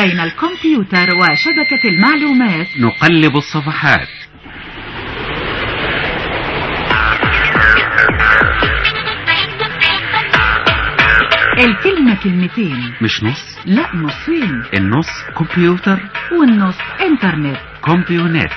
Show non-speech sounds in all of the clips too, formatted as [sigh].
بين الكمبيوتر وشبكة المعلومات. نقلب الصفحات. الكلمة كلمتين. مش نص. لا نصين. النص كمبيوتر. والنص إنترنت. Compunet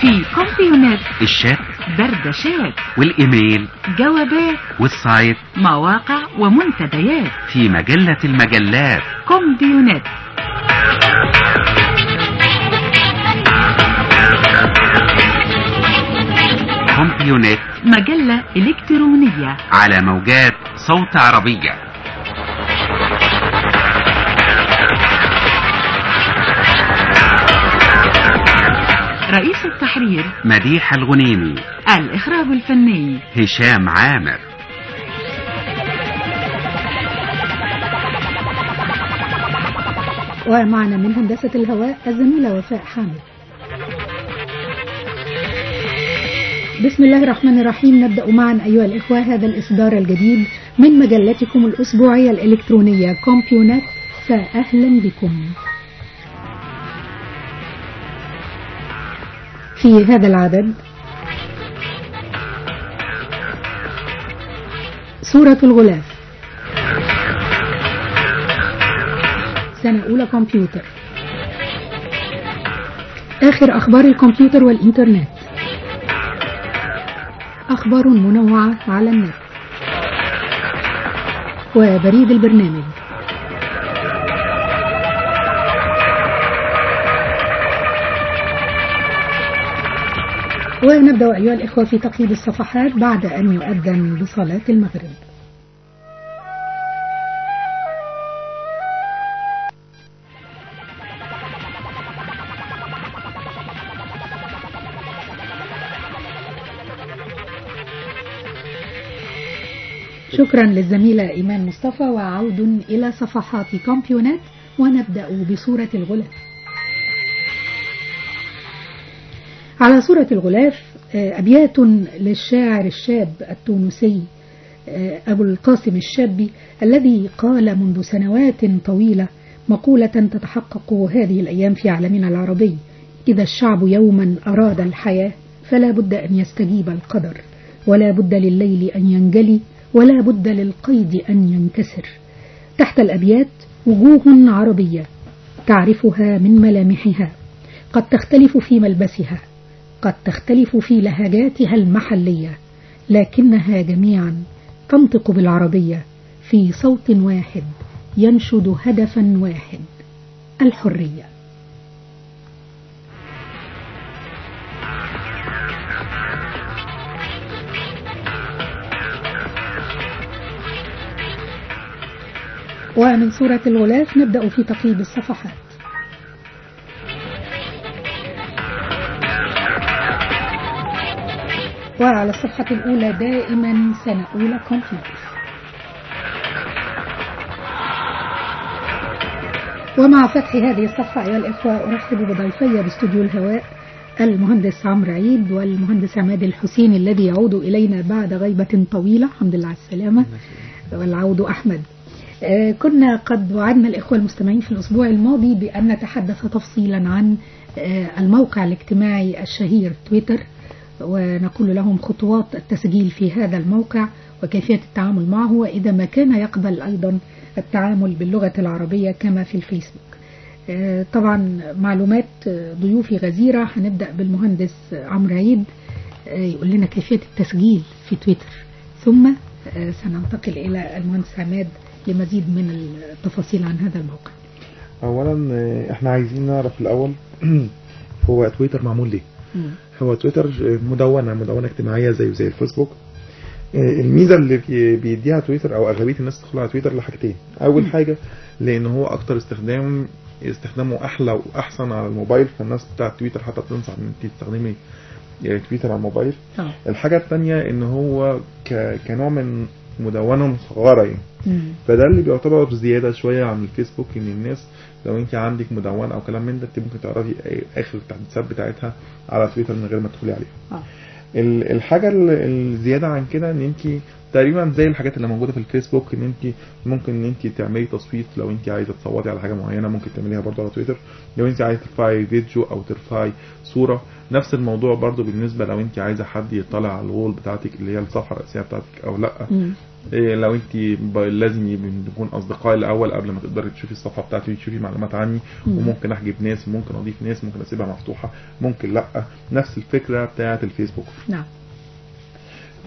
في Compunet ال chat. دردشات والإيميل جوابات وال site مواقع ومنتديات. في مجلة المجلات. Compunet Compunet مجلة إلكترونية. على موجات صوت عربية. رئيس التحرير. مديح الغنيمي. الإخراج الفني. هشام عامر. ومعنا من هندسة الهواء الزميلة وفاء حامد. بسم الله الرحمن الرحيم. نبدأ معا أيها الإخوة هذا الإصدار الجديد من مجلتكم الأسبوعية الإلكترونية كومبيونت. فأهلا بكم. في هذا العدد. سورة الغلاف. سنة أولى كمبيوتر. آخر أخبار الكمبيوتر والإنترنت. أخبار منوعة على النت. وبريد البرنامج. ونبدأ أيها الإخوة في تقييد الصفحات بعد أن يؤذن بصلاة المغرب. شكرا للزميلة إيمان مصطفى وعود إلى صفحات كومبيونات ونبدأ بصورة الغلاف. على صورة الغلاف آه، أبيات للشاعر الشاب التونسي آه، أبو القاسم الشابي الذي قال منذ سنوات طويلة مقولة تتحقق هذه الأيام في عالمنا العربي إذا الشعب يوما أراد الحياة فلا بد أن يستجيب القدر ولا بد لليل أن ينجلي ولا بد للقيد أن ينكسر تحت الأبيات وجوه عربية تعرفها من ملامحها قد تختلف في ملبسها قد تختلف في لهجاتها المحلية لكنها جميعا تنطق بالعربية في صوت واحد ينشد هدفا واحد الحرية. ومن سورة الغلاف نبدأ في تقييد الصفحات وعلى الصفحة الأولى دائما سنة أولى كمبيوتر ومع فتح هذه الصفحة أيها الإخوة أرحب بضيفي باستوديو الهواء المهندس عمرو عيد والمهندس عماد الحسين الذي يعود إلينا بعد غيبة طويلة. الحمد لله على السلامة. والعود أحمد. آه، كنا قد وعدنا الإخوة المستمعين في الأسبوع الماضي بأن نتحدث تفصيلا عن آه، الموقع الاجتماعي الشهير تويتر. ونقول لهم خطوات التسجيل في هذا الموقع وكيفية التعامل معه وإذا ما كان يقبل أيضا التعامل باللغة العربية كما في الفيسبوك. آه، طبعا معلومات آه، ضيوفي غزيرة هنبدأ بالمهندس عمرو عيد آه، يقول لنا كيفية التسجيل في تويتر. ثم سننتقل إلى المهندس عماد لمزيد من التفاصيل عن هذا الموقع. اولا آه، إحنا عايزين نعرف الأول [clears throat] هو تويتر معمول ليه؟ هو تويتر مدونة مدونة اجتماعية زي زي الفيسبوك. آه، الميزة اللي بي- بيديها تويتر أو أغلبية الناس تدخل على تويتر لحاجتين. أول حاجة لأن هو أكتر استخدام استخدامه أحلى وأحسن على الموبايل فالناس بتاعت تويتر حتى بتنصح إن انت تستخدمي آه، تويتر على الموبايل. آه. الحاجة التانية إن هو ك... كنوع من مدونة مصغرة يعني. فده اللي بيعتبر زيادة شوية عن الفيسبوك إن الناس لو انت عندك مدونة أو كلام من ده انت ممكن تعرفي أي- اخر التحديثات بتاعتها على تويتر من غير ما تدخلي عليها. آه. ال- الحاجة ال- الزيادة عن كده إن انت تقريبا زي الحاجات اللي موجودة في الفيسبوك إن انت ممكن إن انت تعملي تصويت لو انت عايزة تصوتي على حاجة معينة ممكن تعمليها برضه على تويتر. لو انت عايزة ترفعي فيديو أو ترفعي صورة نفس الموضوع برضه بالنسبة لو انت عايزة حد يطلع على الوول بتاعتك اللي هي الصفحة الرئيسية بتاعتك أو لأ. لو انت لازم نكون أصدقاء الأول قبل ما تقدري تشوفي الصفحة بتاعتي تشوفي معلومات عني مم. وممكن أحجب ناس ممكن أضيف ناس ممكن أسيبها مفتوحة ممكن لأ. نفس الفكرة بتاعه الفيسبوك. نعم.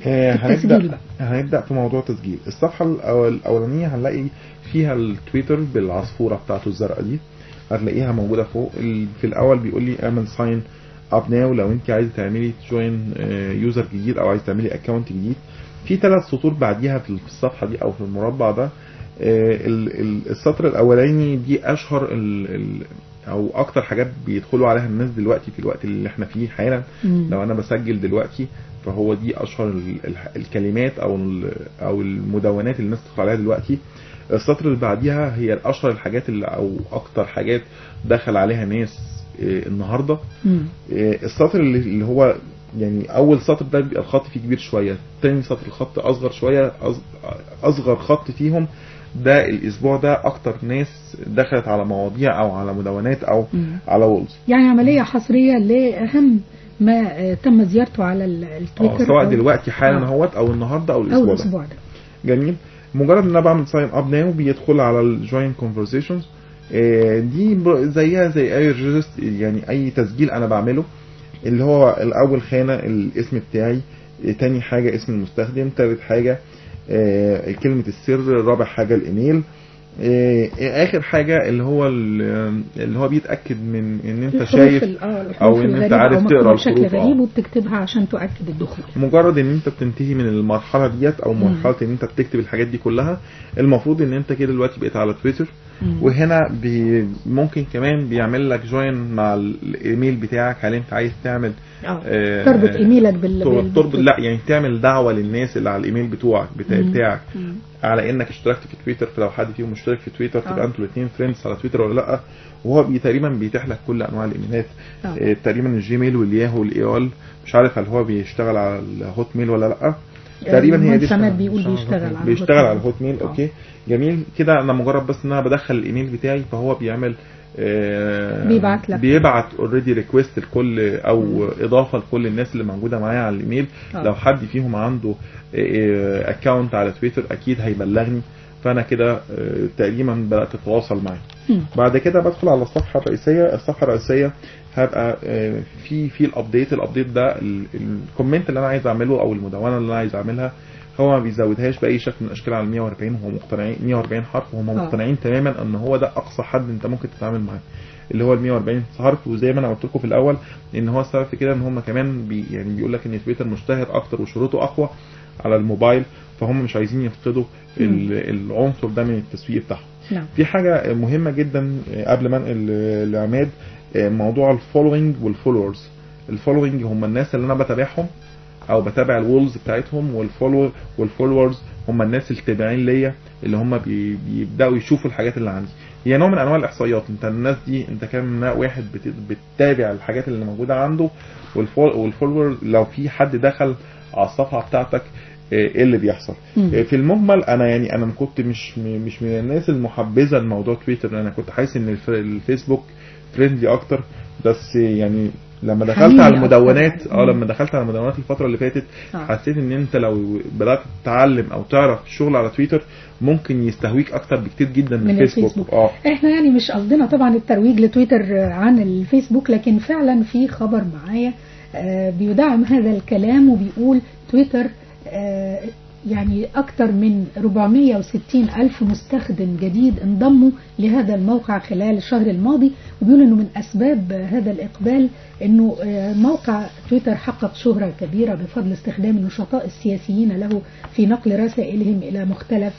آه، هنبدا. هنبدأ في موضوع تسجيل. الصفحة الأولانية هنلاقي فيها التويتر بالعصفورة بتاعته الزرقاء دي. هتلاقيها موجودة فوق. في الأول بيقول لي اعمل sign up now لو انت عايزة تعملي join user جديد أو عايزة تعملي account جديد في ثلاث سطور بعديها في الصفحة دي أو في المربع ده آه، ال- ال- السطر الأولاني دي ال- أو أكتر حاجات بيدخلوا عليها الناس دلوقتي في الوقت اللي إحنا فيه حالا. لو أنا بسجل دلوقتي فهو دي أشهر ال- ال- الكلمات أو أو المدونات اللي الناس تدخل عليها دلوقتي السطر اللي بعديها هي اشهر الحاجات اللي أو أكتر حاجات دخل عليها ناس آه، النهارده. آه، السطر اللي هو يعني أول سطر ده بيبقى الخط فيه كبير شوية تاني سطر الخط أصغر شوية أصغر خط فيهم ده الأسبوع ده أكتر ناس دخلت على مواضيع أو على مدونات أو مم. على وولز يعني عملية حصرية لأهم ما آه، تم زيارته على ال- التويتر سواء أو- دلوقتي حالا آه. أهوت أو النهارده أو أو الأسبوع ده. الأسبوع ده. جميل. مجرد إن أنا بعمل sign up now بيدخل على ال join conversations دي ب- زيها زي أي regist يعني أي تسجيل أنا بعمله. اللي هو الأول خانة الاسم بتاعي. تاني حاجة اسم المستخدم. تالت حاجة آه، كلمة السر. رابع حاجة الإيميل. آه، آخر حاجة اللي هو ال- اللي هو بيتأكد من إن أنت شايف آه، إن أنت الغريبة عارف تقرأ بشكل. غريب وبتكتبها عشان تؤكد الدخول. مجرد إن أنت بتنتهي من المرحلة ديت أو مرحلة إن أنت بتكتب الحاجات دي كلها المفروض إن أنت كده دلوقتي بقيت على تويتر. وهنا بي ممكن كمان بيعمل لك join مع الايميل بتاعك هل انت عايز تعمل آه. آه، تربط إيميلك بال تربط- لا يعني تعمل دعوة للناس اللي على الايميل بتوعك بتاع مم. بتاعك مم. على إنك اشتركت في تويتر فلو حد فيهم مشترك في تويتر. تبقى أنتوا الاثنين friends على تويتر ولا لأ وهو بي تقريبا بيتيح لك كل أنواع ال emails آه. آه، تقريبا ال Gmail وال Yahoo وال AOL مش عارف هل هو بيشتغل على ال Hotmail ولا لأ تقريبا هي دي بيقول بيشتغل على بيشتغل على ال Hotmail. okay جميل. كده أنا مجرد بس إن أنا بدخل الإيميل بتاعي فهو بيعمل آه، بيبعت لك. بيبعت already request لكل أو إضافة لكل الناس اللي موجودة معايا على الإيميل. آه. لو حد فيهم عنده account على تويتر أكيد هيبلغني. فأنا كده آه، تقريبا بدأت أتواصل معاه. بعد كده بدخل على الصفحة الرئيسية. الصفحة الرئيسية هبقى آه، في في ال update ال update ده ال- ال comment اللي أنا عايز أعمله أو المدونة اللي أنا عايز أعملها هو ما بيزودهاش بأي شكل من الاشكال على 140 وهم مقتنعين 140 حرف وهم آه. مقتنعين تماما إن هو ده أقصى حد أنت ممكن تتعامل معاه. اللي هو ال 140 حرف وزي ما أنا قلت لكم في الأول إن هو السبب في كده إن هم كمان بي يعني بيقول لك إن تويتر مشتهر أكتر وشروطه أقوى على الموبايل فهم مش عايزين يفقدوا ال- العنصر ده من التسويق بتاعهم. نعم. في حاجة مهمة جدا قبل ما انقل لعماد موضوع ال following وال followers ال following هم الناس اللي أنا بتابعهم أو بتابع ال walls بتاعتهم وال follow وال followers هم الناس التابعين ليا اللي هم بي بيبدأوا يشوفوا الحاجات اللي عندي. هي نوع من أنواع الإحصائيات. أنت الناس دي أنت كام واحد بت- بتتابع الحاجات اللي موجودة عنده وال follow وال follower لو في حد دخل على الصفحة بتاعتك إيه اللي بيحصل؟ مم. في المجمل أنا يعني أنا كنت مش مش من الناس المحبذة لموضوع تويتر. أنا كنت حاسس إن الف- الفيسبوك friendly أكتر. بس يعني لما دخلت على المدونات. آه. لما دخلت على المدونات الفترة اللي فاتت آه. حسيت إن أنت لو بدأت تتعلم أو تعرف الشغل على تويتر ممكن يستهويك أكتر بكتير جدا من, من الفيسبوك الفيسبوك. آه إحنا يعني مش قصدنا طبعا الترويج لتويتر عن الفيسبوك لكن فعلا في خبر معايا آه، بيدعم هذا الكلام وبيقول تويتر آه، يعني أكثر من 460 ألف مستخدم جديد انضموا لهذا الموقع خلال الشهر الماضي وبيقول أنه من أسباب هذا الإقبال أنه آه، موقع تويتر حقق شهرة كبيرة بفضل استخدام النشطاء السياسيين له في نقل رسائلهم إلى مختلف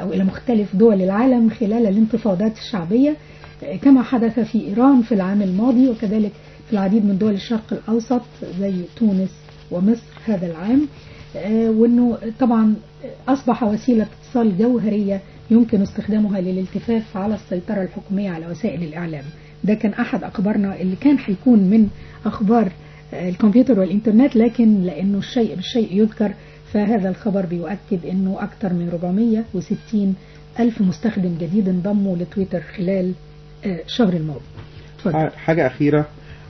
أو إلى مختلف دول العالم خلال الانتفاضات الشعبية. آه، كما حدث في إيران في العام الماضي وكذلك في العديد من دول الشرق الأوسط زي تونس ومصر هذا العام. آه، وأنه طبعا أصبح وسيلة اتصال جوهرية يمكن استخدامها للالتفاف على السيطرة الحكومية على وسائل الإعلام. ده كان أحد أخبارنا اللي كان هيكون من أخبار آه، الكمبيوتر والإنترنت لكن لأنه الشيء بالشيء يذكر فهذا الخبر بيؤكد أنه أكثر من 460 ألف مستخدم جديد انضموا لتويتر خلال آه، الشهر الماضي. اتفضل حاجة أخيرة.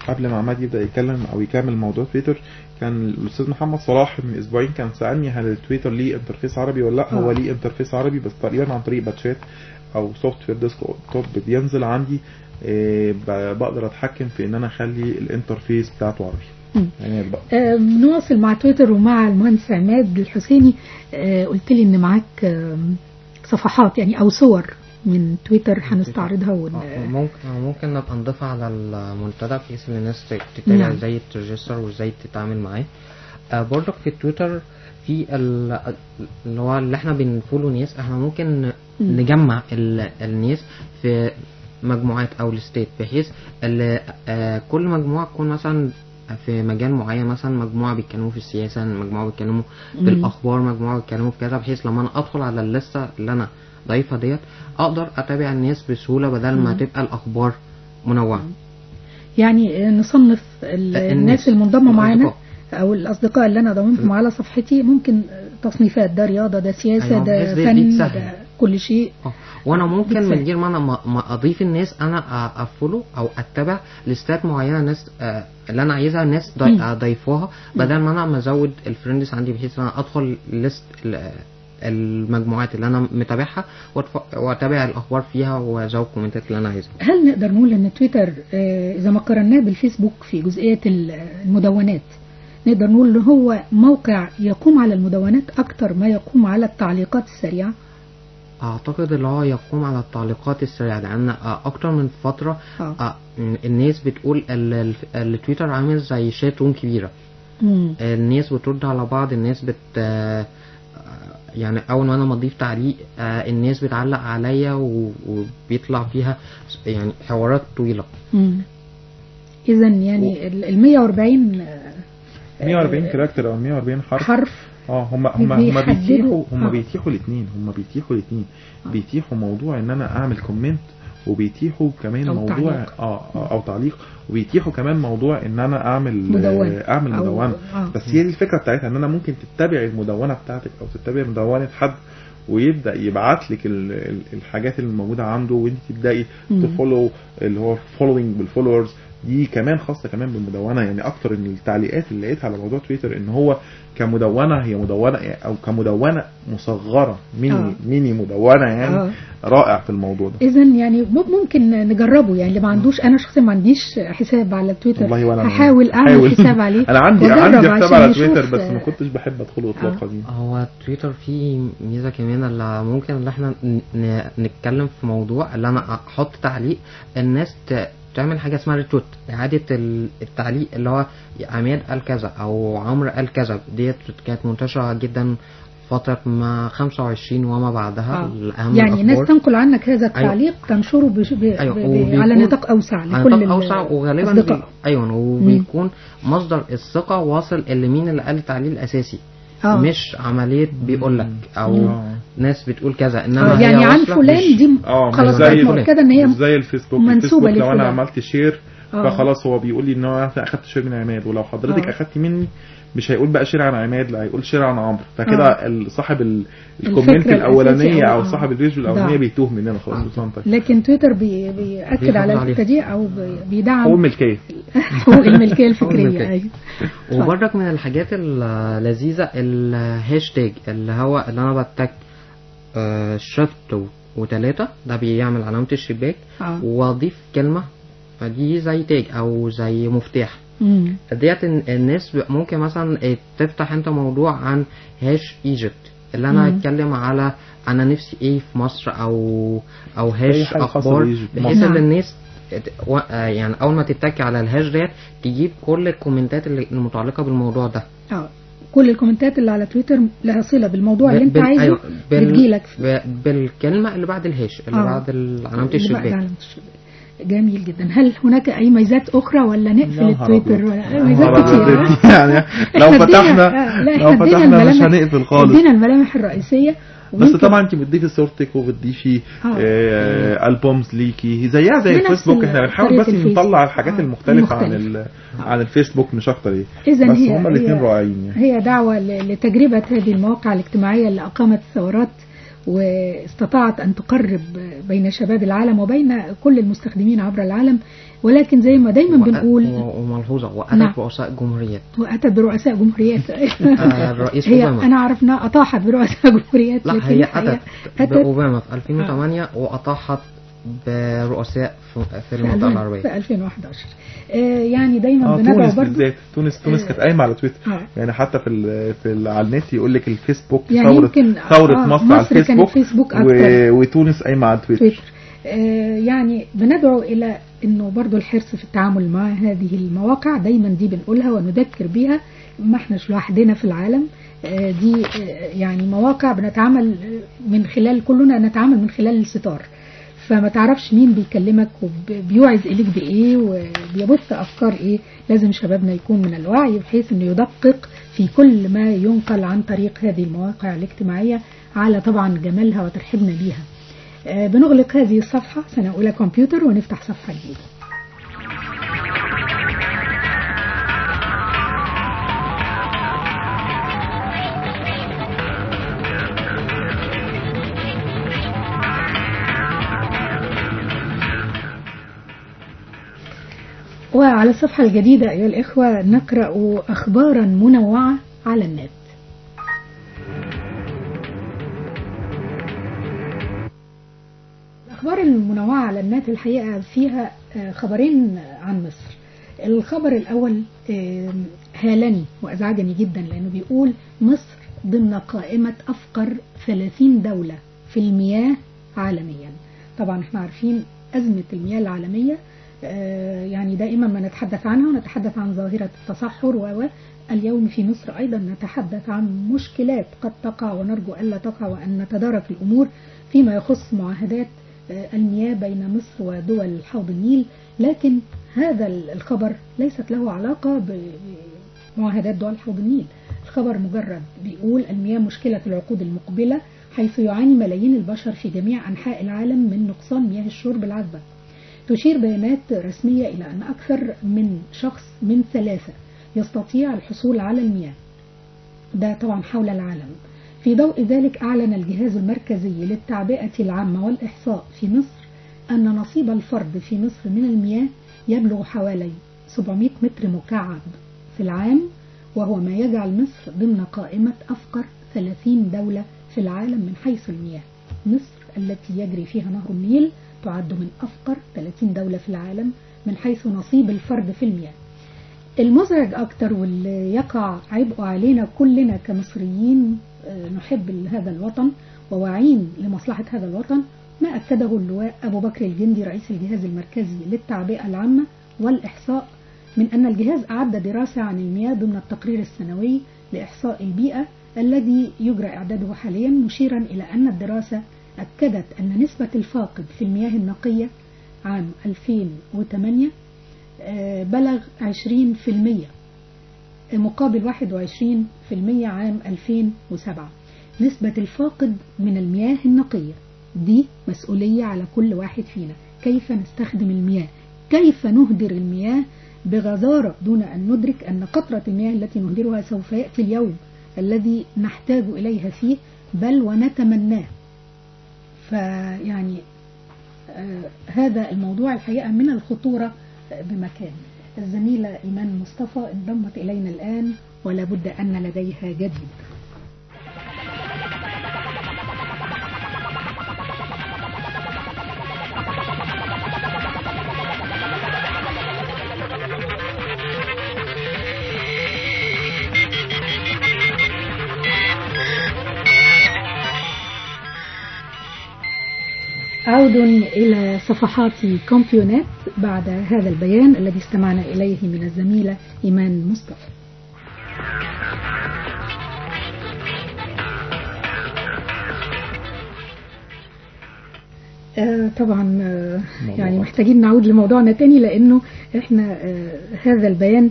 قبل ما عماد يبدأ يتكلم أو يكمل موضوع تويتر كان الأستاذ محمد صلاح من أسبوعين كان سألني هل التويتر ليه interface عربي ولا لأ هو آه. ليه interface عربي بس تقريبا عن طريق patchات أو software desktop بينزل عندي آه، بقدر أتحكم في إن أنا أخلي ال interface بتاعته عربي. يعني آه، نواصل مع تويتر ومع المهندس عماد الحسيني آه، قلت لي إن معاك آه، صفحات يعني أو صور من تويتر هنستعرضها ون... آه، ممكن ممكن نبقى نضيفها على المنتدى بحيث ان الناس تتابع نعم. إزاي ت register وازاي تتعامل معاه آه، برضك في تويتر في ال- اللي هو اللي إحنا بن follow ناس إحنا ممكن مم. نجمع ال- الناس في مجموعات أو ال list يت بحيث آه، كل مجموعة تكون مثلا في مجال معين مثلا مجموعة بيتكلموا في السياسة مجموعة بيتكلموا مم. بالأخبار مجموعة بيتكلموا في كذا بحيث لما أنا أدخل على الليستة اللي أنا ضايفها ديت أقدر أتابع الناس بسهولة بدل ما مم. تبقى الأخبار منوعة يعني آه، نصنف ال- الناس. المنضمة معانا. أو الأصدقاء اللي أنا ضمنتهم على صفحتي ممكن آه، تصنيفات ده رياضة ده سياسة أيوة، ده فن. ده كل شيء آه وأنا ممكن. من غير ما أنا ما أضيف الناس أنا أ follow أو أتبع list ات معينة ناس آه، اللي أنا عايزها الناس ضي- مم. اضيفوها بدل ما أنا مزود ال friends عندي بحيث إن أنا أدخل list المجموعات اللي أنا متابعها وأتابع الأخبار فيها وأزود ال comment ات اللي أنا عايزها. هل نقدر نقول إن تويتر آه، إذا ما قارناه بالفيسبوك في جزئيه ال- المدونات نقدر نقول إن هو موقع يقوم على المدونات أكتر ما يقوم على التعليقات السريعة؟ أعتقد اللي هو يقوم على التعليقات السريعة لأن آه، أكتر من فترة آه. آه، الناس بتقول ال- ال- التويتر عامل زي chat room كبيرة. مم. الناس بترد على بعض الناس بت آه، يعني أول ما أنا بضيف تعليق آه، الناس بتعلق عليا وبيطلع فيها يعني حوارات طويلة. اذا يعني ال ال 140 آه، 140 character أو 140 حرف. حرف. آه هم هم هم بيتيحوا هم آه. بيتيحوا الاثنين هم بيتيحوا الاثنين آه. بيتيحوا موضوع إن أنا أعمل comment وبيتيحوا كمان أو موضوع تعليق. آه آه، أو تعليق وبيتيحوا كمان موضوع إن أنا أعمل مدونة. أعمل مدونة آه. بس هي الفكرة بتاعتها إن أنا ممكن تتبع المدونة بتاعتك أو تتبع مدونة حد ويبدأ يبعت لك ال- ال- الحاجات اللي موجودة عنده وأنت تبدأي. ت follow اللي هو following بال followers دي كمان خاصة كمان بالمدونه يعني أكتر ان التعليقات اللي لقيتها على موضوع تويتر إن هو كمدونة هي مدونة أو كمدونة مصغرة ميني آه. ميني مدونة يعني آه. رائع في الموضوع ده اذا يعني ممكن نجربه يعني اللي ما عندوش أنا شخصيا ما عنديش حساب على تويتر والله ولا هحاول أعمل. حساب عليه أنا عندي عندي حساب على تويتر بس آه، ما كنتش بحب أدخله اطلاقا يعني هو تويتر فيه ميزة كمان اللي ممكن اللي إحنا نتكلم في موضوع اللي أنا أحط تعليق الناس ت- تعمل حاجة اسمها retweet إعادة ال- التعليق اللي هو عماد قال كذا أو عمرو قال كذا. ديت كانت منتشرة جدا فترة ما 25 وما بعدها. آه. الأهم يعني ناس الأخبار. تنقل عنك هذا التعليق تنشره بش... ب... أيوة، ب... على نطاق أوسع على لكل نطاق أوسع وغالبا بي... أيوه. وبيكون مصدر الثقة واصل اللي مين اللي قال التعليق الأساسي. آه. مش عملية بيقول لك أو آه. ناس بتقول كذا إنما آه يعني عن فلان دي مش خلاص زي بقت مؤكدة إن هي مش زي الفيسبوك منسوبة الفيسبوك لو أنا لفلان. عملت share آه. فخلاص هو بيقول لي إن هو أنا أخدت share من عماد ولو حضرتك آه. أخدتي مني مش هيقول بقى share عن عماد لا هيقول share عن عمرو فكده آه. صاحب ال comment الأولانية أو- أو آه. صاحب الفيديو الأولانية. بيتوه مننا خلاص آه. لكن تويتر بي... بيأكد على. الحتة دي أو بي- بيدعم حقوق الملكيه [laughs] حقوق الملكيه الفكرية الملكية. أيوه [laughs] وبرضك من الحاجات اللذيذة الهاشتاج اللي هو اللي أنا بتك شفت وتلاتة ده بيعمل علامة الشباك آه وأضيف كلمة دي زي تاج أو زي مفتاح. ديت ال- الناس ممكن مثلا إيه، تفتح أنت موضوع عن هاش إيجيبت اللي أنا مم. أتكلم على أنا نفسي إيه في مصر أو أو هاش أخبار. بحيث نعم. ان الناس و- آه يعني أول ما تتكي على الهاش ديت تجيب كل الكومنتات اللي المتعلقة بالموضوع ده. آه كل الكومنتات اللي على تويتر لها صلة بالموضوع اللي أنت بال- عايزه أيوة، بال- بتجيلك. ب- بالكلمة اللي بعد الهاش اللي آه. بعد علامة اللي بعد الشباك. جميل جدا. هل هناك أي ميزات أخرى ولا نقفل التويتر. ولا ميزات كتير. [laughs] يعني لو [laughs] فتحنا آه، لو فتحنا مش الملامح- هنقفل خالص. ادينا الملامح الرئيسية. بس طبعا انت بتضيفي صورتك وبتضيفي آه. آه ألبومز ليكي زيها زي الفيسبوك إحنا بنحاول بس. نطلع الحاجات آه، المختلفة عن. ال... عن الفيسبوك مش أكتر إيه بس هي- هما الاثنين رائعين يعني هي دعوة ل- لتجربة هذه المواقع الاجتماعية اللي أقامت ثورات واستطاعت أن تقرب بين شباب العالم وبين كل المستخدمين عبر العالم ولكن زي ما دايما بنقول وملحوظة. نعم. وأتت رؤساء جمهوريات. وأتت برؤساء جمهوريات. [laughs] آه، الرئيس هي أوباما. أنا أعرف أنها أطاحت برؤساء جمهوريات لا هي أتت بأوباما في 2008 وأطاحت برؤساء في- في المنطقة العربية. في 2011 آه، يعني دايما تونس برضو بالذات. تونس تونس آه. كانت قايمة على تويتر. آه. يعني حتى في في على النت يقول لك الفيسبوك يعني ثوره يمكن ثورة آه، مصر, مصر على الفيسبوك فيسبوك و... وتونس قايمة على تويتر. تويتر. آه، يعني بندعو إلى أنه برضو الحرص في التعامل مع هذه المواقع دايما دي بنقولها ونذكر بيها ما احناش لوحدنا في العالم. آه، دي آه، يعني مواقع بنتعامل من خلال كلنا نتعامل من خلال الستار. فما تعرفش مين بيكلمك وبيوعز إليك بإيه وبيبث أفكار إيه لازم شبابنا يكون من الوعي بحيث أنه يدقق في كل ما ينقل عن طريق هذه المواقع الاجتماعية على طبعا جمالها وترحيبنا بيها. آه، بنغلق هذه الصفحة سنة أولى كمبيوتر ونفتح صفحة جديدة. وعلى الصفحة الجديدة أيها الإخوة نقرأ أخبارا منوعة على النت. الأخبار المنوعة على النت الحقيقة فيها آه، خبرين عن مصر الخبر الأول آه، هالني وأزعجني جدا لأنه بيقول مصر ضمن قائمة أفقر 30 دولة في المياه عالميا طبعا إحنا عارفين أزمة المياه العالمية آه، يعني دائما ما نتحدث عنها ونتحدث عن ظاهرة التصحر و. اليوم في مصر أيضا نتحدث عن مشكلات قد تقع ونرجو ألا تقع وأن نتدارك الأمور فيما يخص معاهدات آه، المياه بين مصر ودول حوض النيل لكن هذا الخبر ليست له علاقة بمعاهدات دول حوض النيل. الخبر مجرد بيقول المياه مشكلة العقود المقبلة حيث يعاني ملايين البشر في جميع أنحاء العالم من نقصان مياه الشرب العذبة. تشير بيانات رسمية إلى أن أكثر من شخص من ثلاثة يستطيع الحصول على المياه. ده طبعا حول العالم. في ضوء ذلك أعلن الجهاز المركزي للتعبئة العامة والإحصاء في مصر أن نصيب الفرد في مصر من المياه يبلغ حوالي 700 متر مكعب في العام وهو ما يجعل مصر ضمن قائمة أفقر 30 دولة في العالم من حيث المياه. مصر التي يجري فيها نهر النيل تعد من أفقر 30 دولة في العالم من حيث نصيب الفرد في المياه. المزعج أكتر واللي يقع عبء علينا كلنا كمصريين نحب هذا الوطن وواعين لمصلحة هذا الوطن ما أكده اللواء أبو بكر الجندي رئيس الجهاز المركزي للتعبئة العامة والإحصاء من أن الجهاز أعد دراسة عن المياه ضمن التقرير السنوي لإحصاء البيئة الذي يجرى إعداده حاليا مشيرا إلى أن الدراسة أكدت أن نسبة الفاقد في المياه النقية عام 2008 آه، بلغ 20% مقابل 21% عام 2007 نسبة الفاقد من المياه النقية. دي مسؤولية على كل واحد فينا. كيف نستخدم المياه؟ كيف نهدر المياه؟ بغزارة دون أن ندرك أن قطرة المياه التي نهدرها سوف يأتي اليوم الذي نحتاج إليها فيه بل ونتمناه. فيعني آه هذا الموضوع الحقيقة من الخطورة آه، بمكان. الزميلة إيمان مصطفى انضمت إلينا الآن ولا بد أن لديها جديد عود إلى صفحات كومبيونات بعد هذا البيان الذي استمعنا إليه من الزميلة إيمان مصطفى. آه، طبعا آه، يعني. محتاجين نعود لموضوعنا تاني لأنه إحنا آه، هذا البيان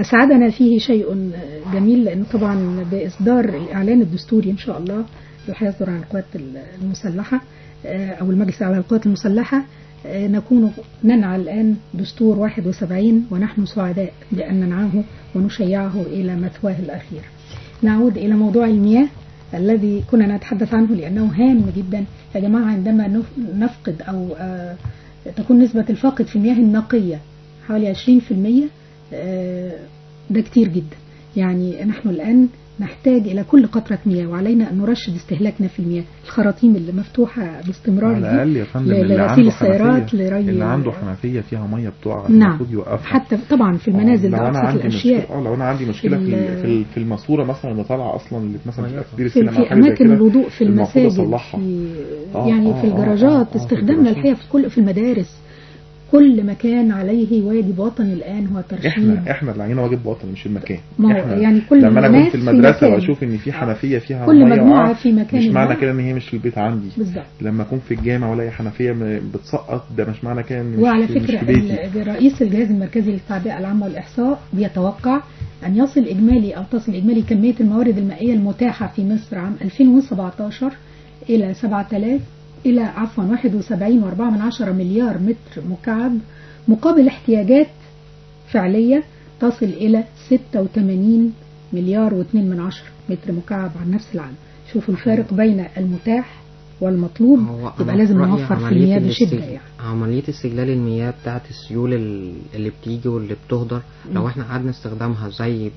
أسعدنا فيه شيء جميل لأنه طبعا بإصدار الإعلان الدستوري إن شاء الله اللي هيصدر عن القوات المسلحة أو المجلس الأعلى للقوات المسلحة نكون ننعى الآن دستور 71 ونحن سعداء بأن ننعاه ونشيعه إلى مثواه الأخير. نعود إلى موضوع المياه الذي كنا نتحدث عنه لأنه هام جدا. يا جماعة عندما نف- نفقد أو آه، تكون نسبة الفاقد في المياه النقية حوالي 20% آه، ده كتير جدا. يعني نحن الآن نحتاج إلى كل قطرة مياه وعلينا أن نرشد استهلاكنا في المياه الخراطيم اللي مفتوحة باستمرار على دي الأقل يا فندم اللي عنده السيارات حنفية لري اللي عنده حنفية فيها ميه بتقع نعم المفروض يوقفها حتى طبعا في المنازل لو ده أبسط عندي مشكلة الأشياء آه لو أنا عندي مشكلة في في في الماسورة مثلا اللي طالعة أصلا اللي مثلا. في كبير في, السينما في أماكن كده، الوضوء في المساجد. في آه، يعني آه، في آه، الجراجات آه، آه، في استخدامنا. الحقيقة في كل في المدارس كل مكان عليه واجب وطني الآن هو ترشيد إحنا إحنا اللي علينا واجب وطني مش المكان. ما هو يعني كل لما أنا كنت في المدرسة. وأشوف إن في حنفية فيها كل واقعة، في مكان مش معنى. كده إن هي مش في البيت عندي. بالظبط. لما أكون في الجامع وألاقي حنفية بتسقط ده مش معنى كده إن مش وعلى في- مش في بيتي. رئيس الجهاز المركزي للتعبئة العامة والإحصاء بيتوقع أن يصل إجمالي أو تصل إجمالي كمية الموارد المائية المتاحة في مصر عام 2017 إلى 7000 إلى عفوا 71.4 مليار متر مكعب مقابل احتياجات فعلية تصل إلى 86 مليار و2 من عشرة متر مكعب عن نفس العام شوفوا الفارق بين المتاح والمطلوب يبقى لازم نوفر في المياه بشدة يعني. عملية استغلال المياه بتاعت السيول ال- اللي بتيجي واللي بتهدر لو إحنا قعدنا نستخدمها زي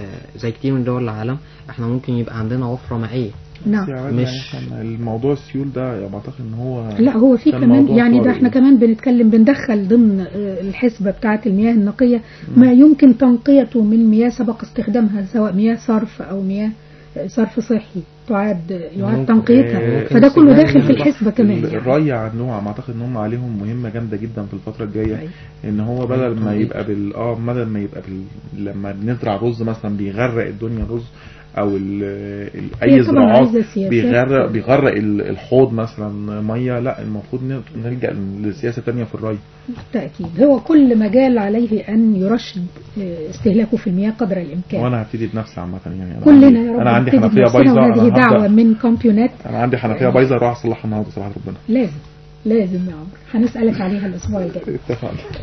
آه، زي كتير من دول العالم إحنا ممكن يبقى عندنا وفرة مائية. نعم يعني مش- الموضوع السيول ده يعني بعتقد إن هو لا هو في كمان يعني ده. إحنا كمان بنتكلم بندخل ضمن آه، الحسبة بتاعة المياه النقية ما يمكن تنقيته من مياه سبق استخدامها سواء مياه صرف أو مياه آه، صرف صحي تعاد يعاد ممكن- تنقيتها فده كله داخل في الحسبة كمان يعني. الري ما أعتقد إن هم عليهم مهمة جامدة جدا في الفترة الجاية. إن هو بدل ما. يبقى بال آه بدل ما يبقى بال... لما بنزرع رز مثلا بيغرق الدنيا رز أو ال... ال... هي أي زراعات. بيغرق بيغرق ال- الحوض مثلا مية. لا المفروض نلجأ لسياسة تانية في الري بالتأكيد. هو كل مجال عليه أن يرشد آه، استهلاكه في المياه قدر الإمكان. وأنا هبتدي بنفسي عامة يعني. أنا كلنا يا رب أنا عندي حنفية بايظة. دعوة هبدا من CompuNet أنا عندي حنفية بايظة أروح اصلحها النهارده صراحة ربنا. لازم. لازم يا عمر هنسألك عليها الأسبوع الجاي.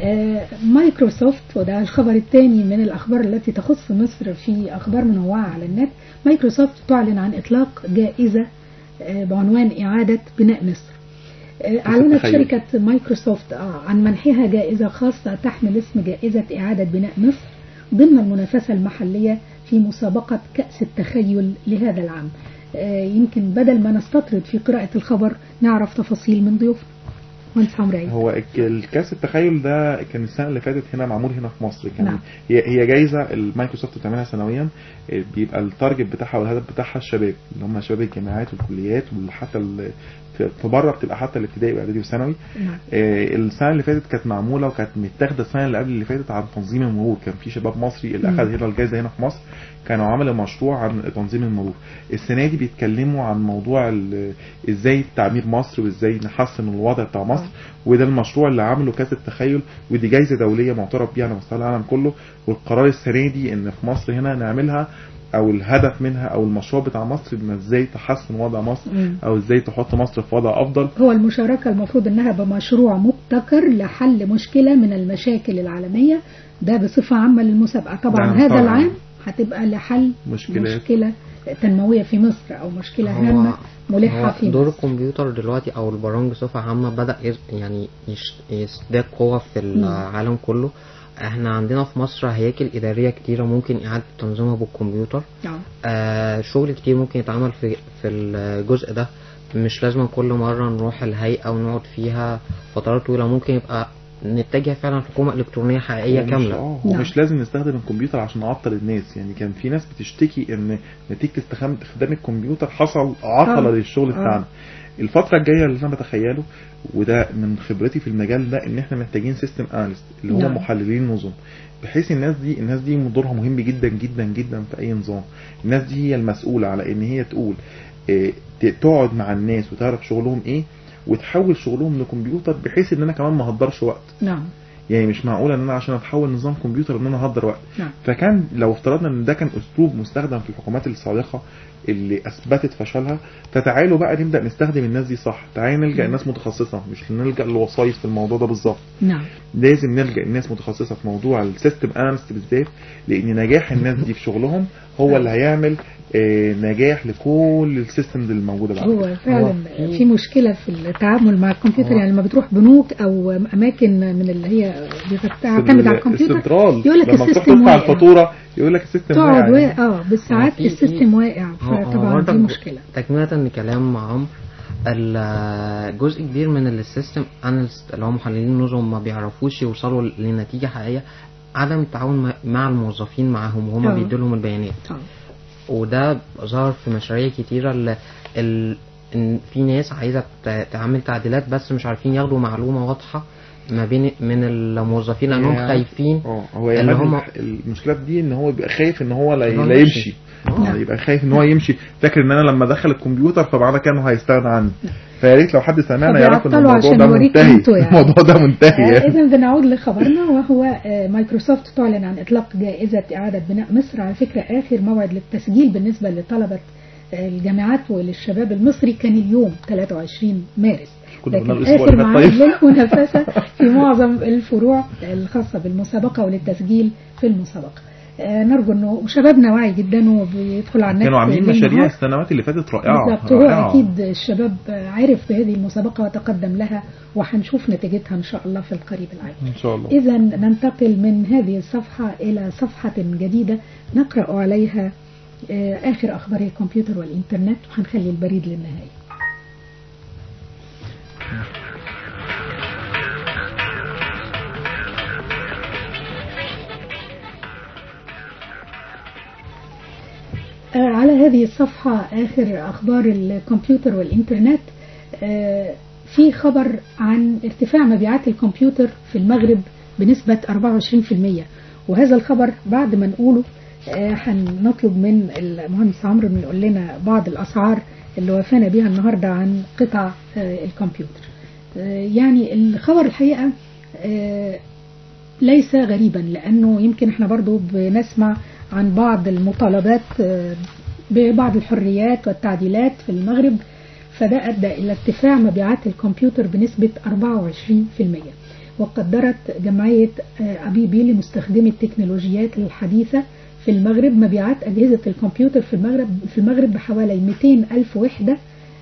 آه، مايكروسوفت وده الخبر الثاني من الأخبار التي تخص مصر في أخبار منوعة على النت. مايكروسوفت تعلن عن إطلاق جائزة آه، بعنوان إعادة بناء مصر. آه، أعلنت. شركة مايكروسوفت آه، عن منحها جائزة خاصة تحمل اسم جائزة إعادة بناء مصر ضمن المنافسة المحلية في مسابقة كأس التخيل لهذا العام. يمكن بدل ما نستطرد في قراءة الخبر نعرف تفاصيل من ضيوفنا. مهندس عمرو هو الك- الكاس التخيل ده كان السنة اللي فاتت هنا معمول هنا في مصر. كان نعم. هي هي جايزة المايكروسوفت بتعملها سنويا. إيه، بيبقى ال target بتاعها والهدف بتاعها الشباب اللي هم شباب الجامعات والكليات وحتى في بره بتبقى حتى الابتدائي وإعدادي وثانوي. نعم. آه، السنة اللي فاتت كانت معمولة وكانت متاخدة السنة اللي قبل اللي فاتت عن تنظيم المرور. كان في شباب مصري اللي. أخذ هنا الجائزه هنا في مصر. كانوا عملوا مشروع عن تنظيم المرور. السنة دي بيتكلموا عن موضوع إزاي تعمير مصر وإزاي نحسن الوضع بتاع مصر وده المشروع اللي عمله كأس التخيل ودي جائزه دولية معترف بيها على مستوى العالم كله. والقرار السنة دي إن في مصر هنا نعملها أو الهدف منها أو المشروع بتاع مصر ان إزاي تحسن وضع مصر. أو إزاي تحط مصر في وضع أفضل. هو المشاركة المفروض إنها بمشروع مبتكر لحل مشكلة من المشاكل العالمية. ده بصفة عامة للمسابقة. طبعا نعم، هذا طبعاً. العام هتبقى لحل مشكلات. مشكلة تنموية في مصر أو مشكلة هامة ملحة هو في دور مصر. الكمبيوتر دلوقتي أو البرامج بصفة عامة بدأ يز- يعني يزداد قوة في العالم كله. إحنا عندنا في مصر هياكل إدارية كتيرة ممكن إعادة تنظيمها بالكمبيوتر. نعم. آه شغل كتير ممكن يتعمل في في الجزء ده. مش لازم كل مرة نروح الهيئة ونقعد فيها فترات طويلة. ممكن يبقى نتجه فعلا حكومة إلكترونية حقيقية ومش- كاملة آه نعم. ومش لازم نستخدم الكمبيوتر عشان نعطل الناس يعني كان في ناس بتشتكي إن نتيجة استخدام استخدام الكمبيوتر حصل عطلة آه. للشغل آه. بتاعنا الفترة الجاية اللي أنا بتخيله وده من خبرتي في المجال ده إن إحنا محتاجين system analyst اللي هم نعم. محللين نظم بحيث الناس دي الناس دي دورها مهم جدا جدا جدا في أي نظام الناس دي هي المسؤولة على إن هي تقول إيه، ت- تقعد مع الناس وتعرف شغلهم إيه وتحول شغلهم لكمبيوتر بحيث إن أنا كمان ما اهدرش وقت. نعم. يعني مش معقول إن أنا عشان أتحول نظام كمبيوتر إن أنا أهدر وقت. نعم. فكان لو افترضنا إن ده كان أسلوب مستخدم في الحكومات السابقة اللي أثبتت فشلها فتعالوا بقى نبدأ نستخدم الناس دي صح. تعالوا نلجأ لناس متخصصة مش نلجأ للوسايط في الموضوع ده بالظبط. نعم. لازم نلجأ لناس متخصصة في موضوع ال system analyst بالذات لأن نجاح الناس دي في شغلهم هو اللي هيعمل آه، نجاح لكل ال systems اللي موجودة بعد. هو فعلا هو في- مشكلة في التعامل مع الكمبيوتر هو- يعني لما بتروح بنوك أو أماكن من اللي هي بتعتمد على الكمبيوتر يقول لك لما تروح ال system تدفع واقع. الفاتورة يقول لك ال system تقعد واقع. واقع آه بالساعات هو ال system واقع هو- هو فطبعا دي مشكلة تكملة لكلام عمرو جزء كبير من ال system analyst اللي هم محللين نظم ما بيعرفوش يوصلوا لنتيجة حقيقية عدم التعاون مع- الموظفين معاهم وهم آه. بيدوا لهم البيانات آه وده ظهر في مشاريع كتيرة ال... ال... إن في ناس عايزة ت- تعمل تعديلات بس مش عارفين ياخدوا معلومة واضحة ما بين من الموظفين لأنهم يا. خايفين آه هو اللي يعني هم- المشكلة في دي إن هو بيبقى خايف إن هو لا, إن هو لا يمشي. آه. آه يبقى خايف إن هو يمشي فاكر إن أنا لما دخل الكمبيوتر فبعد كده إنه هيستغنى عني فيا ريت لو حد سمعنا يعرف إن فبيعطلوا الموضوع ده منتهي قيمته يعني. [laughs] الموضوع ده منتهي يعني. إذا بنعود لخبرنا وهو آه، مايكروسوفت تعلن عن إطلاق جائزة إعادة بناء مصر على فكرة آخر موعد للتسجيل بالنسبة لطلبة آه، الجامعات وللشباب المصري كان اليوم 23 مارس لكن آخر ميعاد طيب. للمنافسة في معظم الفروع الخاصة بالمسابقة وللتسجيل في المسابقة آه، نرجو إنه شبابنا واعي جدا وبيدخل على النت كانوا عاملين مشاريع. السنوات اللي فاتت رائعة بالظبط هو. أكيد الشباب عرف بهذه المسابقة وتقدم لها وهنشوف نتيجتها إن شاء الله في القريب العاجل. إن شاء الله اذا ننتقل من هذه الصفحة إلى صفحة جديدة نقرأ عليها آه، آخر أخبار الكمبيوتر والإنترنت وهنخلي البريد للنهاية. على هذه الصفحة آخر أخبار الكمبيوتر والإنترنت آه، في خبر عن ارتفاع مبيعات الكمبيوتر في المغرب بنسبة 24% وهذا الخبر بعد ما نقوله آه، هنطلب من المهندس عمرو إنه يقول لنا بعض الأسعار اللي وافانا بها النهاردة عن قطع آه، الكمبيوتر. يعني الخبر الحقيقة ليس غريبا لأنه يمكن إحنا برضو بنسمع عن بعض المطالبات ببعض الحريات والتعديلات في المغرب فده أدى إلى ارتفاع مبيعات الكمبيوتر بنسبة 24% وقدرت جمعية آه، أبيبي لمستخدمي التكنولوجيات الحديثة في المغرب مبيعات أجهزة الكمبيوتر في المغرب في المغرب بحوالي 200 ألف وحدة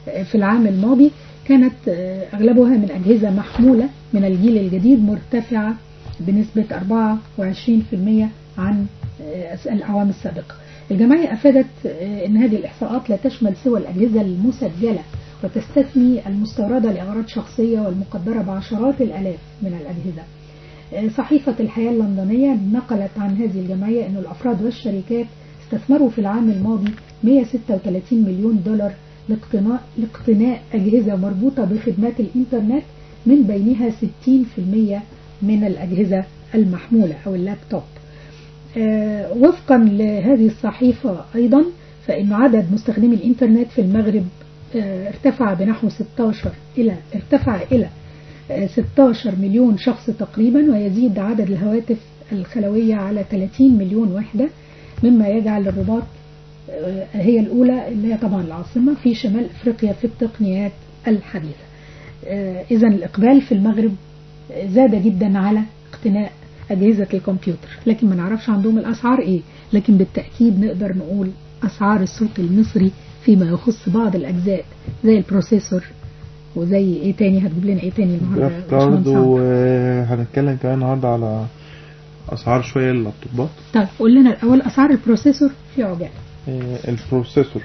آه، في العام الماضي. كانت آه، أغلبها من أجهزة محمولة من الجيل الجديد مرتفعة بنسبة 24% عن الأعوام السابقة. الجمعية أفادت آه، أن هذه الإحصاءات لا تشمل سوى الأجهزة المسجلة وتستثني المستوردة لأغراض شخصية والمقدرة بعشرات الآلاف من الأجهزة. آه، صحيفة الحياة اللندنية نقلت عن هذه الجمعية أن الأفراد والشركات استثمروا في العام الماضي 136 مليون دولار لاقتناء أجهزة مربوطة بخدمات الإنترنت من بينها 60% من الأجهزة المحمولة أو اللابتوب. وفقا لهذه الصحيفة أيضا فإن عدد مستخدمي الإنترنت في المغرب آه، ارتفع بنحو 16 إلى ارتفع إلى آه، 16 مليون شخص تقريبا ويزيد عدد الهواتف الخلوية على 30 مليون وحدة مما يجعل الرباط آه، هي الأولى اللي هي طبعا العاصمة في شمال أفريقيا في التقنيات الحديثة. إذا الإقبال في المغرب آه، زاد جدا على اقتناء أجهزة الكمبيوتر. لكن ما نعرفش عندهم الأسعار إيه. لكن بالتأكيد نقدر نقول أسعار السوق المصري فيما يخص بعض الأجزاء زي ال processor وزي إيه تاني؟ هتجيب لنا إيه تاني النهاردة عمرو؟ وهنتكلم كمان النهارده على أسعار شوية اللابتوبات. طيب قول لنا الأول أسعار ال processor. في عجالة آه، ال processor.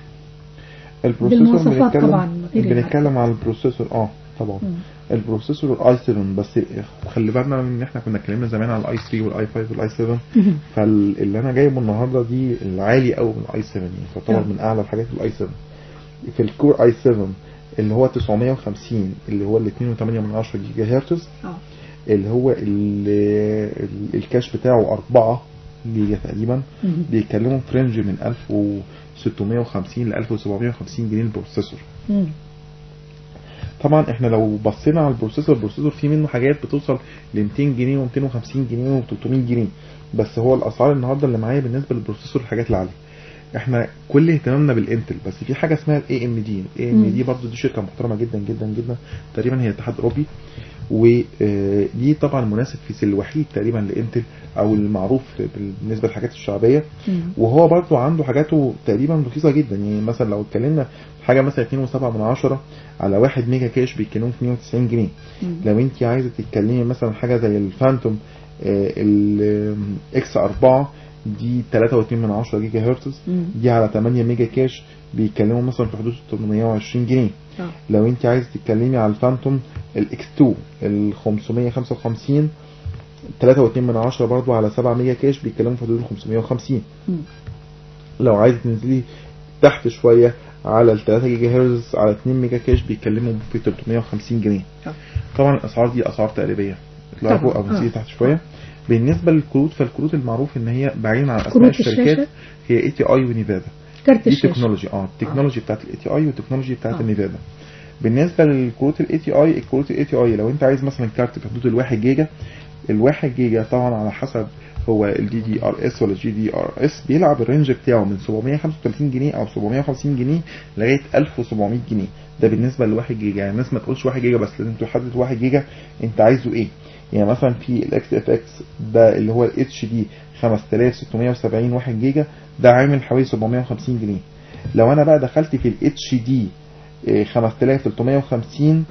ال processor بالمواصفات بنتكلم طبعا بنتكلم على ال processor. آه طبعا. مم. ال processor ال i7 بس خلي بالنا إن إحنا كنا اتكلمنا زمان على ال i3 وال i5 وال i7 مهم. فاللي أنا جايبه النهارده دي العالي قوي من ال i7 يعني تعتبر آه. من أعلى الحاجات ال i7 في ال Core i7 اللي هو 950 اللي هو ال 2.8 من 10 جيجا هرتز اللي هو ال- ال- ال cache بتاعه 4 جيجا تقريبا. بيتكلموا في range من 1650 ل 1750 جنيه ال processor. طبعا إحنا لو بصينا على ال processor ال processor فيه منه حاجات بتوصل ل 200 جنيه و250 جنيه و300 جنيه بس هو الأسعار النهارده اللي معايا بالنسبة لل processor الحاجات العالية. إحنا كل اهتمامنا بالإنتل بس في حاجة اسمها ال AMD ال AMD برضه دي شركة محترمة جدا جدا جدا تقريبا هي اتحاد أوروبي. ودي طبعا المنافس الوحيد تقريبا لإنتل أو المعروف بالنسبة للحاجات الشعبية. وهو برضه عنده حاجاته تقريبا رخيصة جدا يعني مثلا لو اتكلمنا حاجة مثلا 2.7 من عشرة على 1 ميجا cache بيتكلموا في 190 جنيه. لو انت عايزة تتكلمي مثلا حاجة زي ال Phenom ال X4 دي 3.2 من 10 جيجا هرتز. دي على 8 ميجا cache بيتكلموا مثلا في حدود 820 جنيه آه. لو انت عايز تتكلمي على ال Phenom ال X2 ال 555 3.2 من 10 برضو على 7 ميجا cache بيتكلموا في حدود ال 550 مم. لو عايز تنزلي تحت شوية على ال 3 جيجا هرتز على 2 ميجا cache بيتكلموا في 350 جنيه آه. طبعا الأسعار دي أسعار تقريبيه اطلعوا. فوق أو تنزلي آه. تحت شوية بالنسبة للكروت فالكروت المعروف إن هي بعيدا عن أسماء الشركات؟ هي ATI و Nvidia كارت دي الشاشة. technology آه ال technology بتاعت ال ATI وال technology بتاعت آه. ال Nvidia. بالنسبة للكروت ال ATI الكروت ال ATI لو انت عايز مثلا كارت في حدود الواحد جيجا الواحد جيجا طبعا على حسب هو الدي دي ار اس ولا الجي دي ار اس بيلعب ال range بتاعه من 735 جنيه أو 750 جنيه لغاية 1700 جنيه. ده بالنسبة لواحد جيجا. يعني الناس ما تقولش 1 جيجا بس لازم تحدد 1 جيجا انت عايزه إيه. يعني مثلا في ال XFX ده اللي هو ال HD 5670 1 جيجا ده عامل حوالي 750 جنيه. لو أنا بقى دخلت في ال HD 5350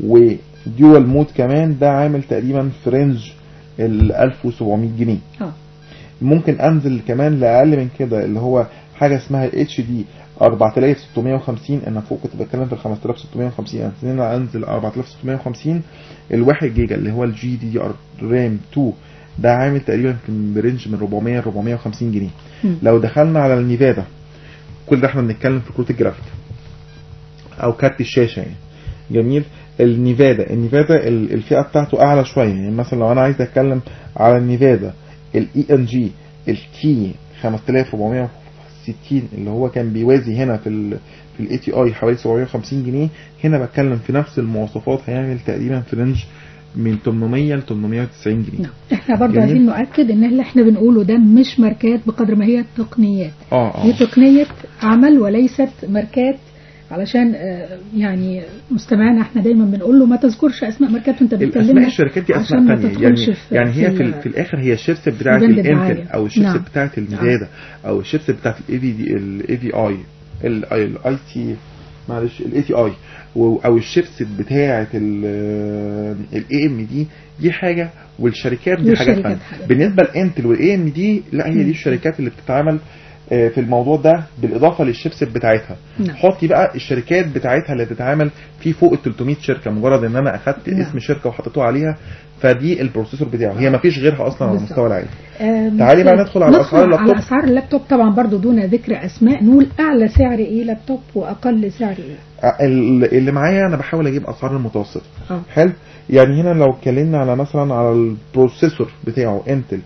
و dual mode كمان ده عامل تقريبا في range ال 1700 جنيه. آه. ممكن أنزل كمان لأقل من كده اللي هو حاجة اسمها ال HD 4650 أنا فوق كنت بتكلم في ال 5650 انزل انزل 4650 الواحد جيجا اللي هو ال DDR RAM 2 ده عامل تقريبا في ب range من 400 ل 450 جنيه. مم. لو دخلنا على ال Nvidia كل ده إحنا بنتكلم في كروت الجرافيك أو كارت الشاشة يعني. جميل. ال Nvidia ال Nvidia ال- الفئة بتاعته أعلى شوية يعني. مثلا لو أنا عايز أتكلم على ال Nvidia الاي ان جي ال GT 5460 اللي هو كان بيوازي هنا في ال في ال ATI حوالي 750 جنيه هنا بتكلم في نفس المواصفات هيعمل تقريبا في range من 800 ل 890 جنيه. نعم. إحنا برضه. عايزين نؤكد إن اللي إحنا بنقوله ده مش ماركات بقدر ما هي تقنيات. آه آه. تقنية عمل وليست ماركات علشان آه، يعني مستمعنا إحنا دايما بنقول له ما تذكرش أسماء ماركات وأنت بتكلمنا الشركات دي أسماء تدخلش يعني في يعني هي في, في الآخر هي الشيبس بتاعت بند الإنتل. أو الشيبس نعم. بتاعت ال Nvidia أو الشيبس بتاعت ال AD ال AVI ال AT معلش ال ATI أو الشيبس بتاعت ال AMD دي حاجة والشركات دي حاجة ثانية. بالنسبة لإنتل وال AMD لا هي. دي الشركات اللي بتتعامل آه، في الموضوع ده بالإضافة للشيبس بتاعتها نعم. حطي بقى الشركات بتاعتها اللي بتتعامل في فوق ال 300 شركة مجرد إن أنا أخدت نعم. اسم شركة وحطيته عليها فدي ال processor بتاعه هي ما فيش غيرها أصلا على. المستوى العالي تعالي بقى ندخل على أسعار اللابتوب. على أسعار اللابتوب طبعا برضو دون ذكر أسماء نقول أعلى سعر إيه لابتوب وأقل سعر إيه ال- اللي معايا أنا بحاول أجيب أسعار المتوسطه آه حلو يعني هنا لو اتكلمنا على مثلا على ال processor بتاعه Intel